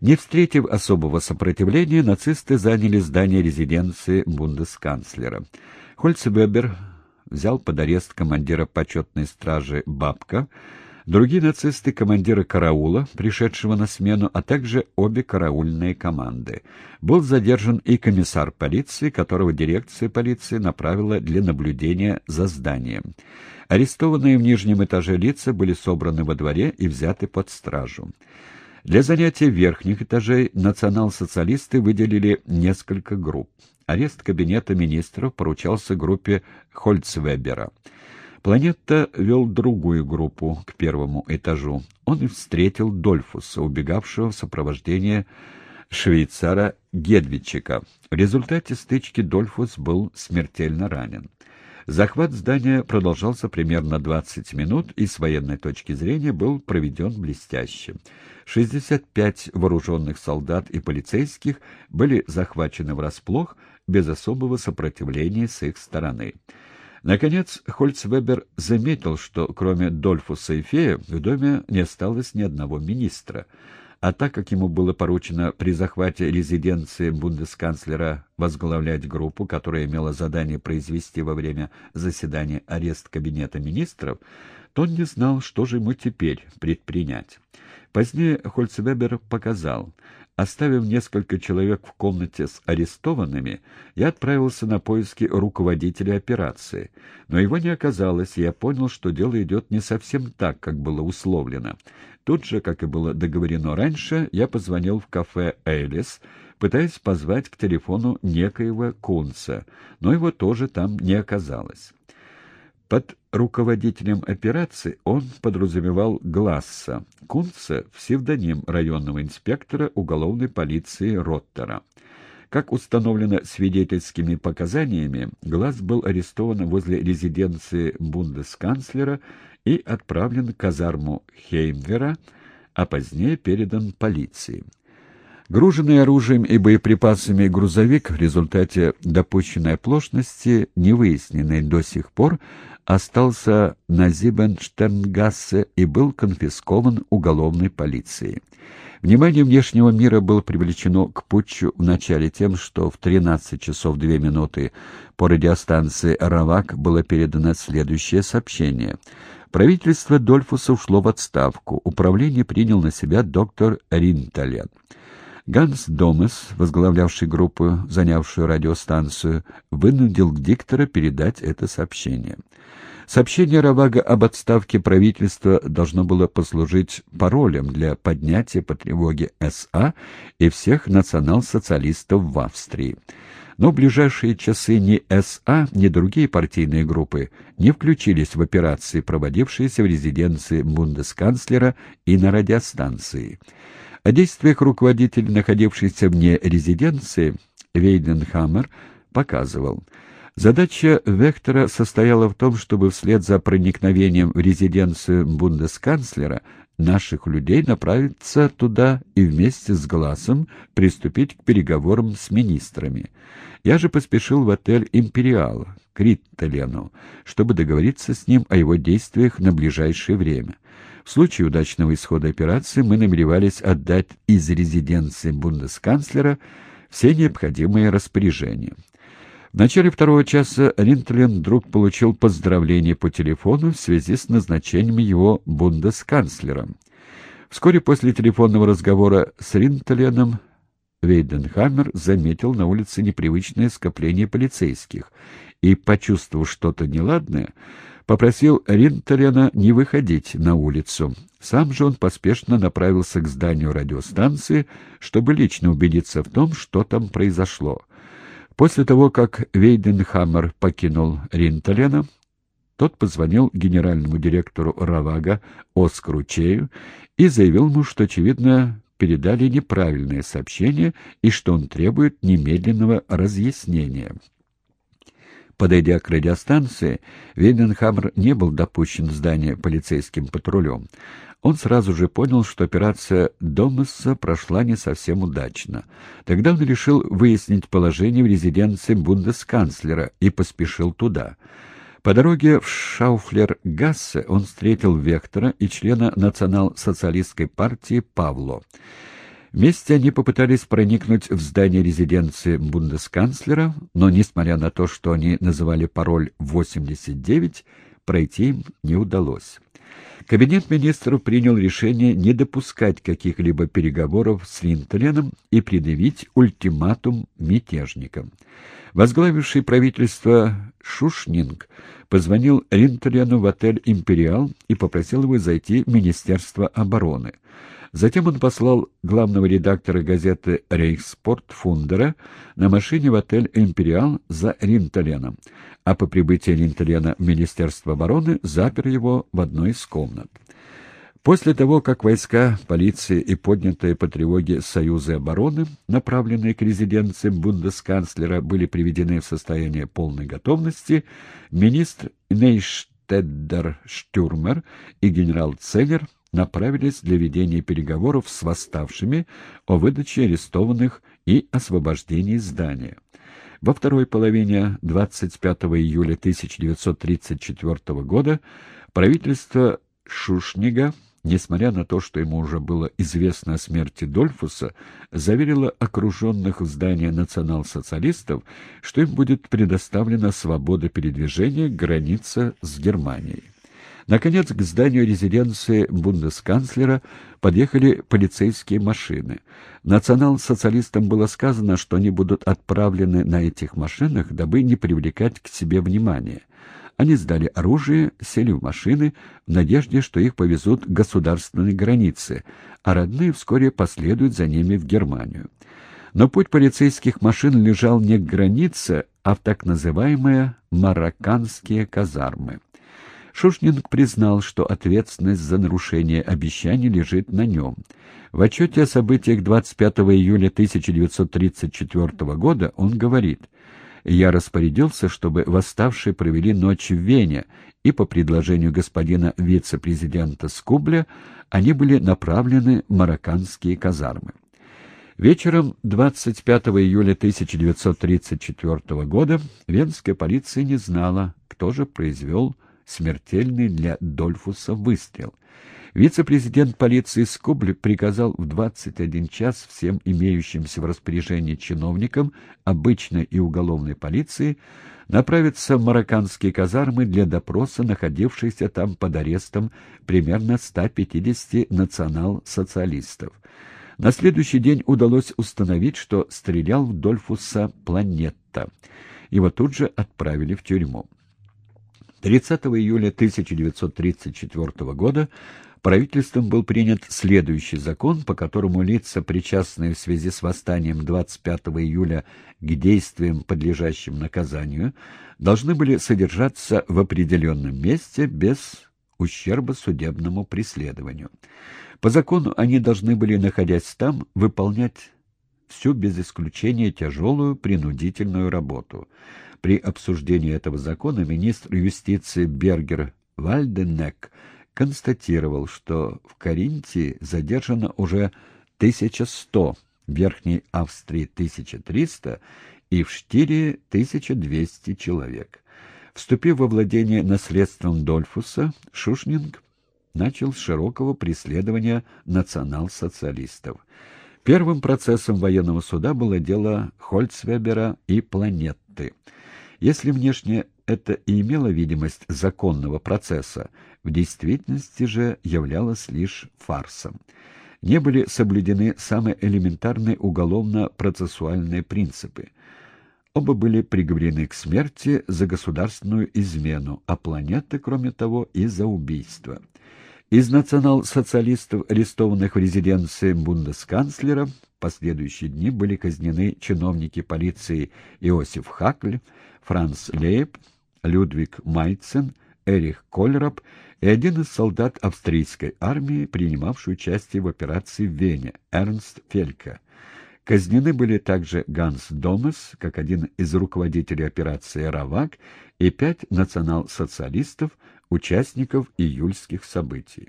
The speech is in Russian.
Не встретив особого сопротивления, нацисты заняли здание резиденции бундесканцлера. Хольцвебер взял под арест командира почетной стражи Бабка, другие нацисты — командира караула, пришедшего на смену, а также обе караульные команды. Был задержан и комиссар полиции, которого дирекция полиции направила для наблюдения за зданием. Арестованные в нижнем этаже лица были собраны во дворе и взяты под стражу. Для занятия верхних этажей национал-социалисты выделили несколько групп. Арест кабинета министров поручался группе Хольцвебера. Планета вел другую группу к первому этажу. Он и встретил Дольфуса, убегавшего в сопровождении швейцара Гедвичика. В результате стычки Дольфус был смертельно ранен. Захват здания продолжался примерно 20 минут и с военной точки зрения был проведен блестяще. 65 вооруженных солдат и полицейских были захвачены врасплох без особого сопротивления с их стороны. Наконец, Хольцвебер заметил, что кроме Дольфуса и Фея в доме не осталось ни одного министра — а так как ему было поручено при захвате резиденции бундесканцлера возглавлять группу, которая имела задание произвести во время заседания арест кабинета министров, то он не знал, что же ему теперь предпринять. Позднее Хольцвебер показал, Оставив несколько человек в комнате с арестованными, я отправился на поиски руководителя операции. Но его не оказалось, и я понял, что дело идет не совсем так, как было условлено. Тут же, как и было договорено раньше, я позвонил в кафе «Элис», пытаясь позвать к телефону некоего Кунца, но его тоже там не оказалось. Под руководителем операции он подразумевал Гласса, Кунца — псевдоним районного инспектора уголовной полиции Роттера. Как установлено свидетельскими показаниями, Глаз был арестован возле резиденции бундесканцлера и отправлен в казарму Хеймвера, а позднее передан полиции. Груженный оружием и боеприпасами грузовик в результате допущенной оплошности, не выясненной до сих пор, остался на Зибенштернгассе и был конфискован уголовной полицией. Внимание внешнего мира было привлечено к путчу в начале тем, что в 13 часов 2 минуты по радиостанции «Равак» было передано следующее сообщение. Правительство Дольфуса ушло в отставку. Управление принял на себя доктор Ринтален. Ганс Домес, возглавлявший группу, занявшую радиостанцию, вынудил диктора передать это сообщение. Сообщение Равага об отставке правительства должно было послужить паролем для поднятия по тревоге СА и всех национал-социалистов в Австрии. Но в ближайшие часы ни СА, ни другие партийные группы не включились в операции, проводившиеся в резиденции бундесканцлера и на радиостанции. О действиях руководителя, находившихся вне резиденции, Вейденхаммер показывал. Задача Вектора состояла в том, чтобы вслед за проникновением в резиденцию бундесканцлера наших людей направиться туда и вместе с Глазом приступить к переговорам с министрами. Я же поспешил в отель «Империал» к Риттелену, чтобы договориться с ним о его действиях на ближайшее время. В случае удачного исхода операции мы намеревались отдать из резиденции бундесканцлера все необходимые распоряжения. В начале второго часа Ринтлен вдруг получил поздравление по телефону в связи с назначением его бундесканцлером. Вскоре после телефонного разговора с Ринтленом Вейденхаммер заметил на улице непривычное скопление полицейских и, почувствовав что-то неладное, попросил Ринтелена не выходить на улицу. Сам же он поспешно направился к зданию радиостанции, чтобы лично убедиться в том, что там произошло. После того, как Вейденхаммер покинул Ринтелена, тот позвонил генеральному директору Равага Оскару Чею и заявил ему, что, очевидно, передали неправильное сообщение и что он требует немедленного разъяснения. Подойдя к радиостанции, Вейденхаммер не был допущен в здание полицейским патрулем. Он сразу же понял, что операция Домаса прошла не совсем удачно. Тогда он решил выяснить положение в резиденции бундесканцлера и поспешил туда. По дороге в Шауфлер-Гассе он встретил Вектора и члена национал-социалистской партии Павло. Вместе они попытались проникнуть в здание резиденции бундесканцлера, но, несмотря на то, что они называли пароль 89, пройти им не удалось. Кабинет министров принял решение не допускать каких-либо переговоров с Линтоленом и предъявить ультиматум мятежникам. Возглавивший правительство Шушнинг позвонил Ринтолену в отель «Империал» и попросил его зайти в Министерство обороны. Затем он послал главного редактора газеты «Рейхспорт» Фундера на машине в отель «Империал» за Ринтоленом, а по прибытии Ринтолена в Министерство обороны запер его в одной из комнат. После того, как войска, полиция и поднятые по тревоге Союзы обороны, направленные к резиденции бундесканцлера, были приведены в состояние полной готовности, министр Нейштеддер Штюрмер и генерал Целлер направились для ведения переговоров с восставшими о выдаче арестованных и освобождении здания. Во второй половине 25 июля 1934 года правительство Шушнига, несмотря на то, что ему уже было известно о смерти Дольфуса, заверило окруженных в здании национал-социалистов, что им будет предоставлена свобода передвижения граница с Германией. Наконец, к зданию резиденции бундесканцлера подъехали полицейские машины. Национал-социалистам было сказано, что они будут отправлены на этих машинах, дабы не привлекать к себе внимания. Они сдали оружие, сели в машины в надежде, что их повезут к государственной границе, а родные вскоре последуют за ними в Германию. Но путь полицейских машин лежал не к границе, а в так называемые «марокканские казармы». Шушнинг признал, что ответственность за нарушение обещаний лежит на нем. В отчете о событиях 25 июля 1934 года он говорит «Я распорядился, чтобы восставшие провели ночь в Вене, и по предложению господина вице-президента Скубля они были направлены в марокканские казармы». Вечером 25 июля 1934 года венская полиция не знала, кто же произвел смертельный для Дольфуса выстрел. Вице-президент полиции Скобли приказал в 21 час всем имеющимся в распоряжении чиновникам обычной и уголовной полиции направиться в марокканские казармы для допроса находившихся там под арестом примерно 150 национал-социалистов. На следующий день удалось установить, что стрелял в Дольфуса Планетта. Его тут же отправили в тюрьму. 30 июля 1934 года правительством был принят следующий закон, по которому лица, причастные в связи с восстанием 25 июля к действиям, подлежащим наказанию, должны были содержаться в определенном месте без ущерба судебному преследованию. По закону они должны были, находясь там, выполнять всю без исключения тяжелую принудительную работу. При обсуждении этого закона министр юстиции Бергер Вальденек констатировал, что в Каринтии задержано уже 1100, в Верхней Австрии 1300 и в Штире 1200 человек. Вступив во владение наследством Дольфуса, Шушнинг начал с широкого преследования национал-социалистов. Первым процессом военного суда было дело Хольцвебера и Планетты. Если внешне это и имело видимость законного процесса, в действительности же являлось лишь фарсом. Не были соблюдены самые элементарные уголовно-процессуальные принципы. Оба были приговорены к смерти за государственную измену, а планеты, кроме того, и за убийство. Из национал-социалистов, арестованных в резиденции бундесканцлера, в последующие дни были казнены чиновники полиции Иосиф Хакль, Франц Лейб, Людвиг Майцен, Эрих Кольраб и один из солдат австрийской армии, принимавший участие в операции в Вене, Эрнст Фелька. Казнены были также Ганс Домес, как один из руководителей операции «Равак», и пять национал-социалистов, участников июльских событий.